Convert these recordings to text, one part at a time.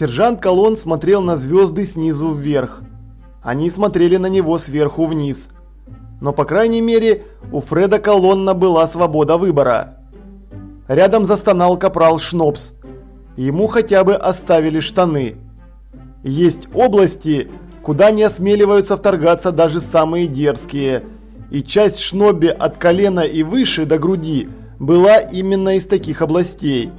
Сержант Колон смотрел на звезды снизу вверх. Они смотрели на него сверху вниз. Но по крайней мере у Фреда Колонна была свобода выбора. Рядом застонал капрал Шнопс. Ему хотя бы оставили штаны. Есть области, куда не осмеливаются вторгаться даже самые дерзкие. И часть Шнобби от колена и выше до груди была именно из таких областей.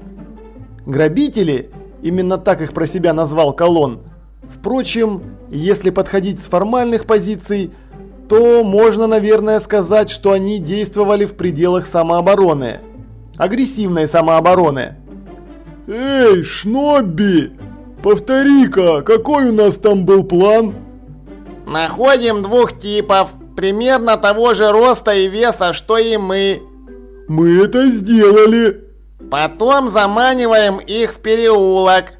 Грабители – Именно так их про себя назвал Колон. Впрочем, если подходить с формальных позиций, то можно, наверное, сказать, что они действовали в пределах самообороны. Агрессивной самообороны. «Эй, Шнобби! Повтори-ка, какой у нас там был план?» «Находим двух типов, примерно того же роста и веса, что и мы». «Мы это сделали!» Потом заманиваем их в переулок.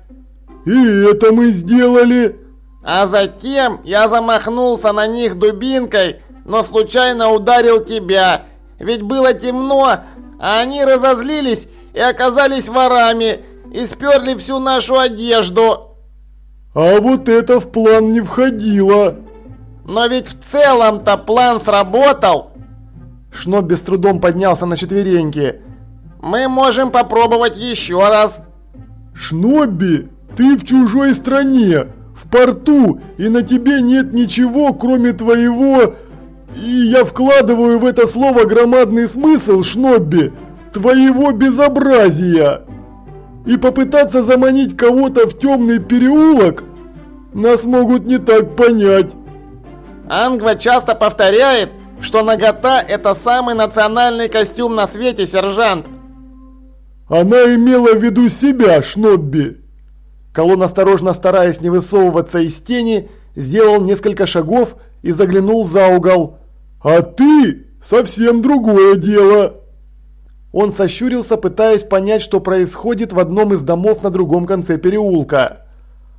И это мы сделали. А затем я замахнулся на них дубинкой, но случайно ударил тебя. Ведь было темно, а они разозлились и оказались ворами и сперли всю нашу одежду. А вот это в план не входило. Но ведь в целом-то план сработал. Шноб без трудом поднялся на четвереньки. Мы можем попробовать еще раз. Шнобби, ты в чужой стране, в порту, и на тебе нет ничего, кроме твоего... И я вкладываю в это слово громадный смысл, Шнобби, твоего безобразия. И попытаться заманить кого-то в темный переулок нас могут не так понять. Ангва часто повторяет, что нагота – это самый национальный костюм на свете, сержант. Она имела в виду себя, Шнобби. Колон, осторожно стараясь не высовываться из тени, сделал несколько шагов и заглянул за угол. «А ты совсем другое дело!» Он сощурился, пытаясь понять, что происходит в одном из домов на другом конце переулка.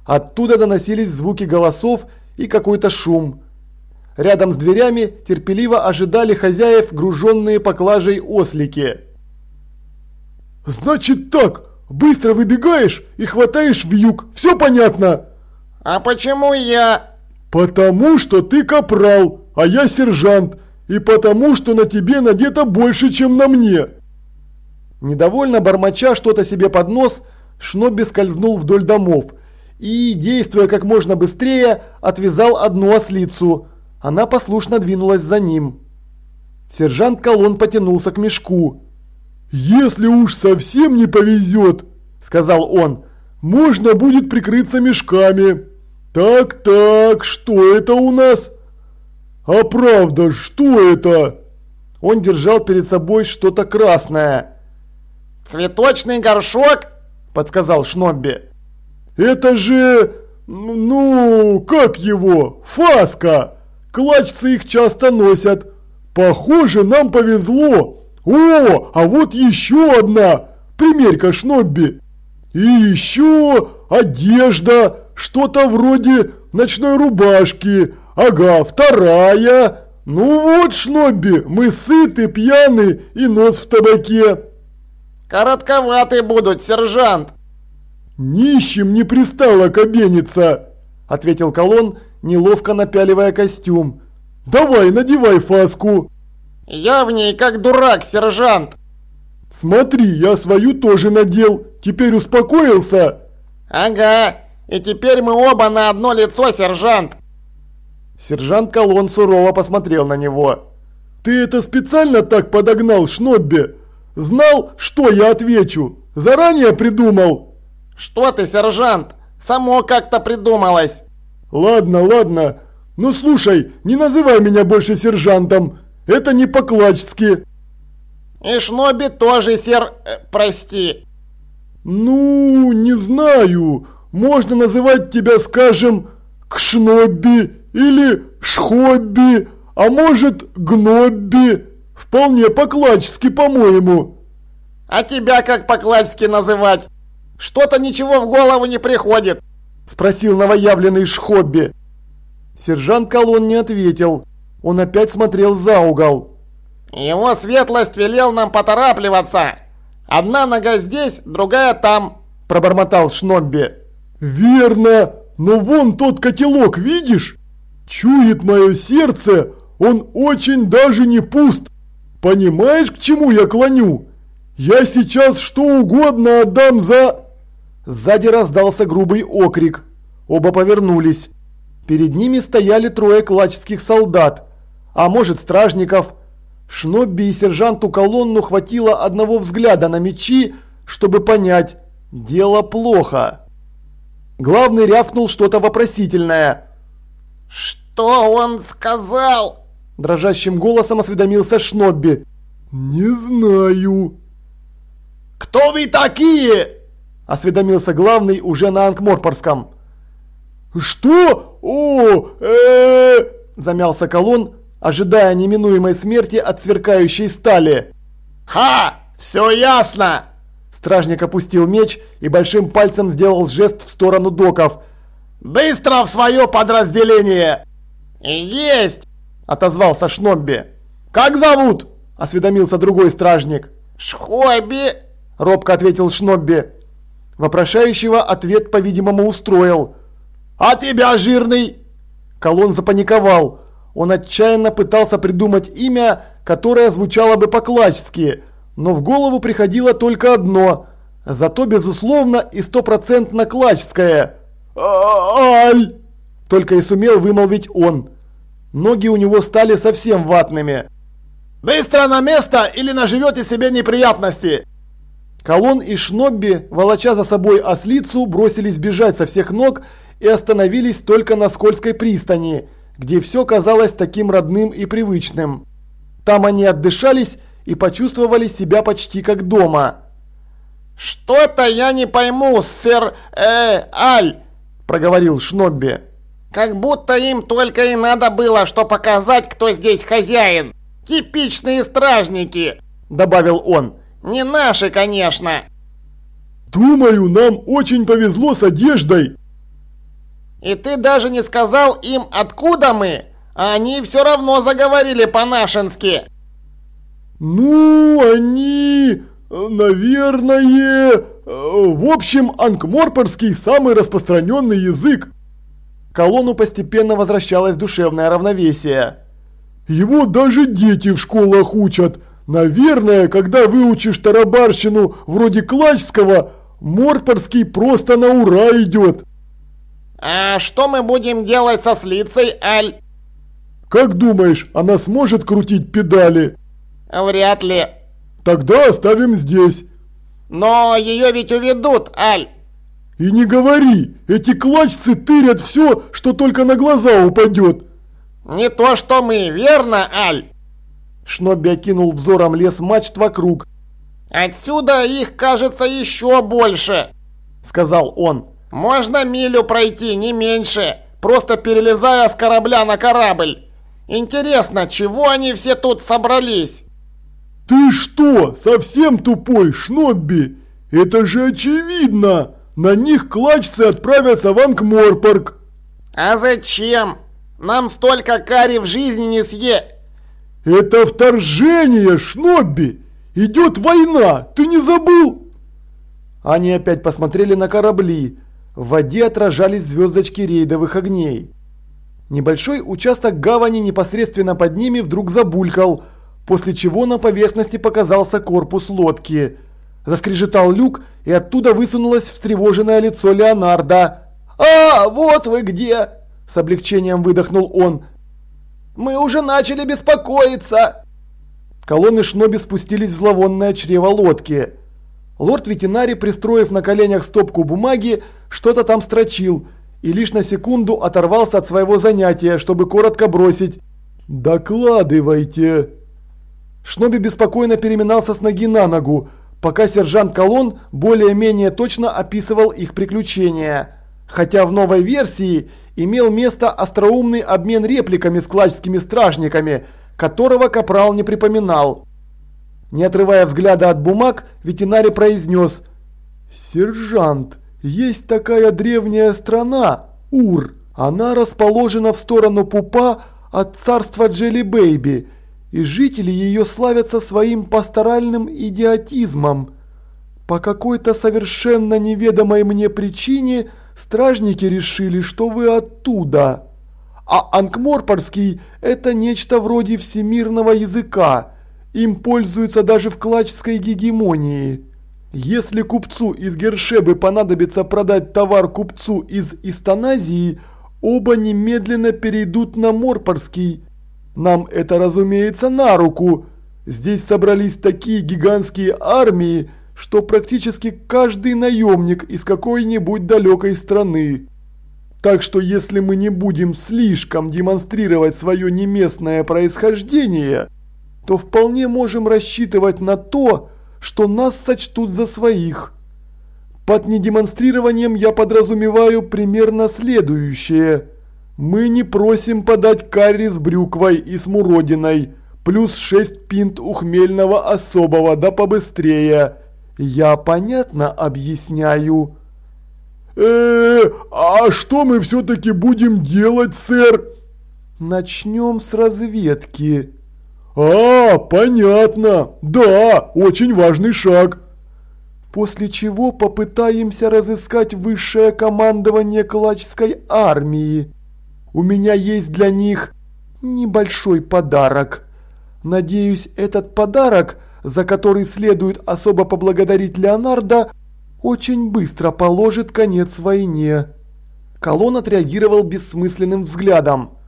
Оттуда доносились звуки голосов и какой-то шум. Рядом с дверями терпеливо ожидали хозяев, груженные поклажей ослики. «Значит так, быстро выбегаешь и хватаешь в юг, все понятно?» «А почему я?» «Потому что ты капрал, а я сержант, и потому что на тебе надето больше, чем на мне!» Недовольно бормоча что-то себе под нос, Шнобби скользнул вдоль домов и, действуя как можно быстрее, отвязал одну ослицу. Она послушно двинулась за ним. Сержант Колон потянулся к мешку. «Если уж совсем не повезет», – сказал он, – «можно будет прикрыться мешками. Так-так, что это у нас?» «А правда, что это?» Он держал перед собой что-то красное. «Цветочный горшок?» – подсказал Шнобби. «Это же... ну, как его? Фаска! Клачцы их часто носят. Похоже, нам повезло. «О, а вот еще одна! Примерь-ка, Шнобби! И еще одежда, что-то вроде ночной рубашки. Ага, вторая. Ну вот, Шнобби, мы сыты, пьяны и нос в табаке». «Коротковаты будут, сержант!» «Нищим не пристало кабениться!» – ответил Колон, неловко напяливая костюм. «Давай, надевай фаску!» Я в ней как дурак, сержант. Смотри, я свою тоже надел. Теперь успокоился? Ага. И теперь мы оба на одно лицо, сержант. Сержант Колон сурово посмотрел на него. Ты это специально так подогнал, Шнобби? Знал, что я отвечу? Заранее придумал? Что ты, сержант? Само как-то придумалось. Ладно, ладно. Ну слушай, не называй меня больше сержантом. Это не по-клачски. И Шноби тоже, сер... Э, прости. Ну, не знаю. Можно называть тебя, скажем, Кшнобби или Шхобби, а может Гнобби. Вполне по-клачски, по-моему. А тебя как по-клачски называть? Что-то ничего в голову не приходит. Спросил новоявленный Шхобби. Сержант Колон не ответил. Он опять смотрел за угол. «Его светлость велел нам поторапливаться. Одна нога здесь, другая там», – пробормотал Шнобби. «Верно, но вон тот котелок, видишь? Чует мое сердце, он очень даже не пуст. Понимаешь, к чему я клоню? Я сейчас что угодно отдам за...» Сзади раздался грубый окрик. Оба повернулись. Перед ними стояли трое клачских солдат, а может стражников. Шнобби и сержанту колонну хватило одного взгляда на мечи, чтобы понять – дело плохо. Главный рявкнул что-то вопросительное. «Что он сказал?» Дрожащим голосом осведомился Шнобби. «Не знаю». «Кто вы такие?» Осведомился главный уже на Ангморпорском. «Что? О, э, Замялся колонн, ожидая неминуемой смерти от сверкающей стали. «Ха! Все ясно!» Стражник опустил меч и большим пальцем сделал жест в сторону доков. «Быстро в свое подразделение!» «Есть!» – отозвался Шнобби. «Как зовут?» – осведомился другой стражник. «Шхобби!» – робко ответил Шнобби. Вопрошающего ответ, по-видимому, устроил. «А тебя, жирный?» Колон запаниковал. Он отчаянно пытался придумать имя, которое звучало бы по-клачски, но в голову приходило только одно, зато безусловно и стопроцентно клачское. «Аль!» Только и сумел вымолвить он. Ноги у него стали совсем ватными. «Быстро на место или наживете себе неприятности!» Колон и Шнобби, волоча за собой ослицу, бросились бежать со всех ног и остановились только на скользкой пристани, где все казалось таким родным и привычным. Там они отдышались и почувствовали себя почти как дома. «Что-то я не пойму, сэр э, Аль», – проговорил Шнобби. «Как будто им только и надо было, что показать, кто здесь хозяин. Типичные стражники», – добавил он. «Не наши, конечно». «Думаю, нам очень повезло с одеждой», и ты даже не сказал им, откуда мы? А они все равно заговорили по-нашенски. Ну, они... Наверное... В общем, анкморпорский самый распространенный язык. Колонну постепенно возвращалось душевное равновесие. Его даже дети в школах учат. Наверное, когда выучишь тарабарщину вроде Клачского, Морпорский просто на ура идет. «А что мы будем делать со слицей, Аль?» «Как думаешь, она сможет крутить педали?» «Вряд ли». «Тогда оставим здесь». «Но ее ведь уведут, Аль». «И не говори, эти клачцы тырят все, что только на глаза упадет». «Не то что мы, верно, Аль?» Шнобби окинул взором лес мачт вокруг. «Отсюда их, кажется, еще больше», — сказал он. Можно милю пройти, не меньше, просто перелезая с корабля на корабль. Интересно, чего они все тут собрались? Ты что, совсем тупой, Шнобби? Это же очевидно! На них клачцы отправятся в Ангморпорг. А зачем? Нам столько кари в жизни не съе... Это вторжение, Шнобби! Идет война, ты не забыл? Они опять посмотрели на корабли. В воде отражались звездочки рейдовых огней. Небольшой участок гавани непосредственно под ними вдруг забулькал, после чего на поверхности показался корпус лодки. Заскрежетал люк, и оттуда высунулось встревоженное лицо Леонардо. «А, вот вы где!» – с облегчением выдохнул он. «Мы уже начали беспокоиться!» Колонны Шноби спустились в зловонное чрево лодки. Лорд-ветеринарий, пристроив на коленях стопку бумаги, что-то там строчил и лишь на секунду оторвался от своего занятия, чтобы коротко бросить «Докладывайте». Шноби беспокойно переминался с ноги на ногу, пока сержант Колон более-менее точно описывал их приключения. Хотя в новой версии имел место остроумный обмен репликами с клачскими стражниками, которого Капрал не припоминал. Не отрывая взгляда от бумаг, ветеринарий произнес «Сержант, есть такая древняя страна, Ур. Она расположена в сторону пупа от царства Джелли Бэйби, и жители ее славятся своим пасторальным идиотизмом. По какой-то совершенно неведомой мне причине стражники решили, что вы оттуда. А Анкморпорский – это нечто вроде всемирного языка. Им пользуются даже в клачской гегемонии. Если купцу из Гершебы понадобится продать товар купцу из Истаназии, оба немедленно перейдут на Морпорский. Нам это, разумеется, на руку. Здесь собрались такие гигантские армии, что практически каждый наемник из какой-нибудь далекой страны. Так что если мы не будем слишком демонстрировать свое неместное происхождение, то вполне можем рассчитывать на то, что нас сочтут за своих. Под недемонстрированием я подразумеваю примерно следующее. Мы не просим подать карри с брюквой и смуродиной, плюс 6 пинт ухмельного особого, да побыстрее. Я понятно объясняю. э а что мы все-таки будем делать, сэр? Начнем с разведки. «А, понятно. Да, очень важный шаг». После чего попытаемся разыскать высшее командование Клачской армии. У меня есть для них небольшой подарок. Надеюсь, этот подарок, за который следует особо поблагодарить Леонардо, очень быстро положит конец войне. Колон отреагировал бессмысленным взглядом.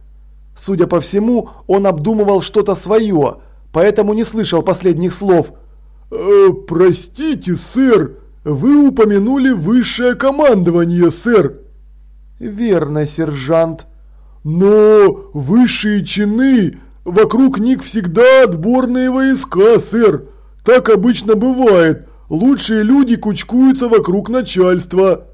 Судя по всему, он обдумывал что-то свое, поэтому не слышал последних слов. «Э, «Простите, сэр, вы упомянули высшее командование, сэр». «Верно, сержант». «Но высшие чины, вокруг них всегда отборные войска, сэр. Так обычно бывает. Лучшие люди кучкуются вокруг начальства».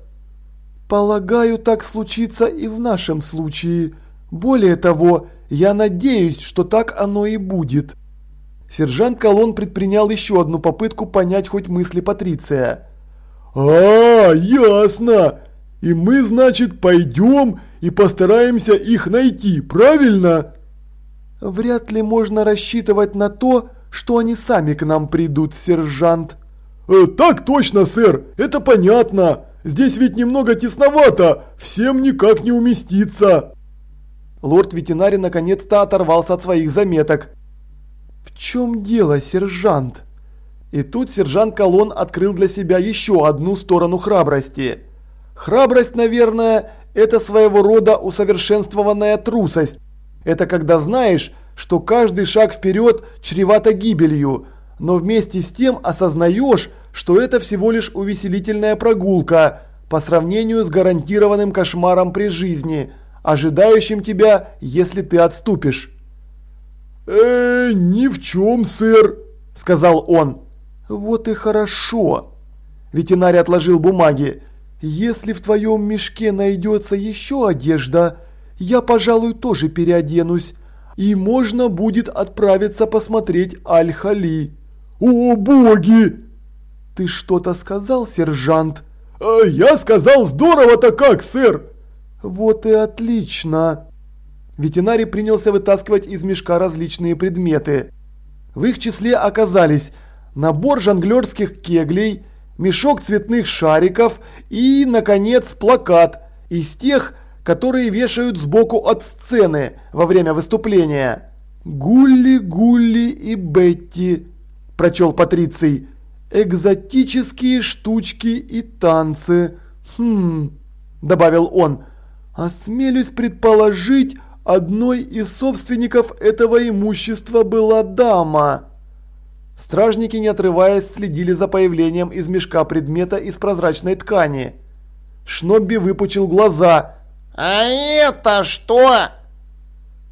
«Полагаю, так случится и в нашем случае». Более того, я надеюсь, что так оно и будет. Сержант Колон предпринял еще одну попытку понять хоть мысли Патриция. «А, ясно! И мы, значит, пойдем и постараемся их найти, правильно?» «Вряд ли можно рассчитывать на то, что они сами к нам придут, сержант». Э, «Так точно, сэр, это понятно. Здесь ведь немного тесновато, всем никак не уместиться». Лорд-ветеринарий наконец-то оторвался от своих заметок. «В чем дело, сержант?» И тут сержант Колон открыл для себя еще одну сторону храбрости. Храбрость, наверное, это своего рода усовершенствованная трусость. Это когда знаешь, что каждый шаг вперед чревато гибелью, но вместе с тем осознаешь, что это всего лишь увеселительная прогулка по сравнению с гарантированным кошмаром при жизни – ожидающим тебя, если ты отступишь. «Э, ни в чем, сэр», – сказал он. «Вот и хорошо». Ветеринарий отложил бумаги. «Если в твоем мешке найдется еще одежда, я, пожалуй, тоже переоденусь, и можно будет отправиться посмотреть Аль-Хали». «О, боги!» «Ты что-то сказал, сержант?» «А «Я сказал здорово-то как, сэр!» «Вот и отлично!» Ветеринарий принялся вытаскивать из мешка различные предметы. В их числе оказались набор жонглерских кеглей, мешок цветных шариков и, наконец, плакат из тех, которые вешают сбоку от сцены во время выступления. «Гулли, Гулли и Бетти», – прочел Патриций. «Экзотические штучки и танцы». «Хм», – добавил он, – Осмелюсь предположить, одной из собственников этого имущества была дама. Стражники, не отрываясь, следили за появлением из мешка предмета из прозрачной ткани. Шнобби выпучил глаза. «А это что?»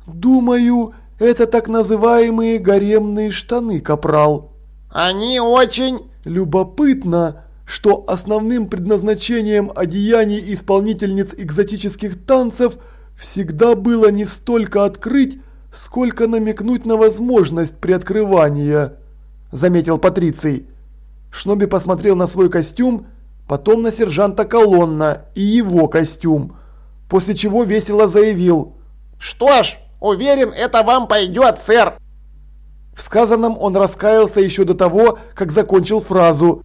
«Думаю, это так называемые гаремные штаны, капрал». «Они очень...» «Любопытно, что основным предназначением одеяний исполнительниц экзотических танцев всегда было не столько открыть, сколько намекнуть на возможность приоткрывания, заметил Патриций. Шноби посмотрел на свой костюм, потом на сержанта Колонна и его костюм. после чего весело заявил. «Что ж, уверен, это вам пойдет, сэр!» В сказанном он раскаялся еще до того, как закончил фразу.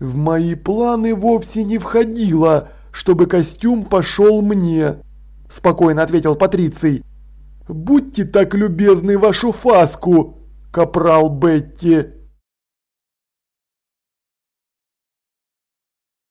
«В мои планы вовсе не входило, чтобы костюм пошел мне», – спокойно ответил Патриций. «Будьте так любезны вашу фаску, капрал Бетти».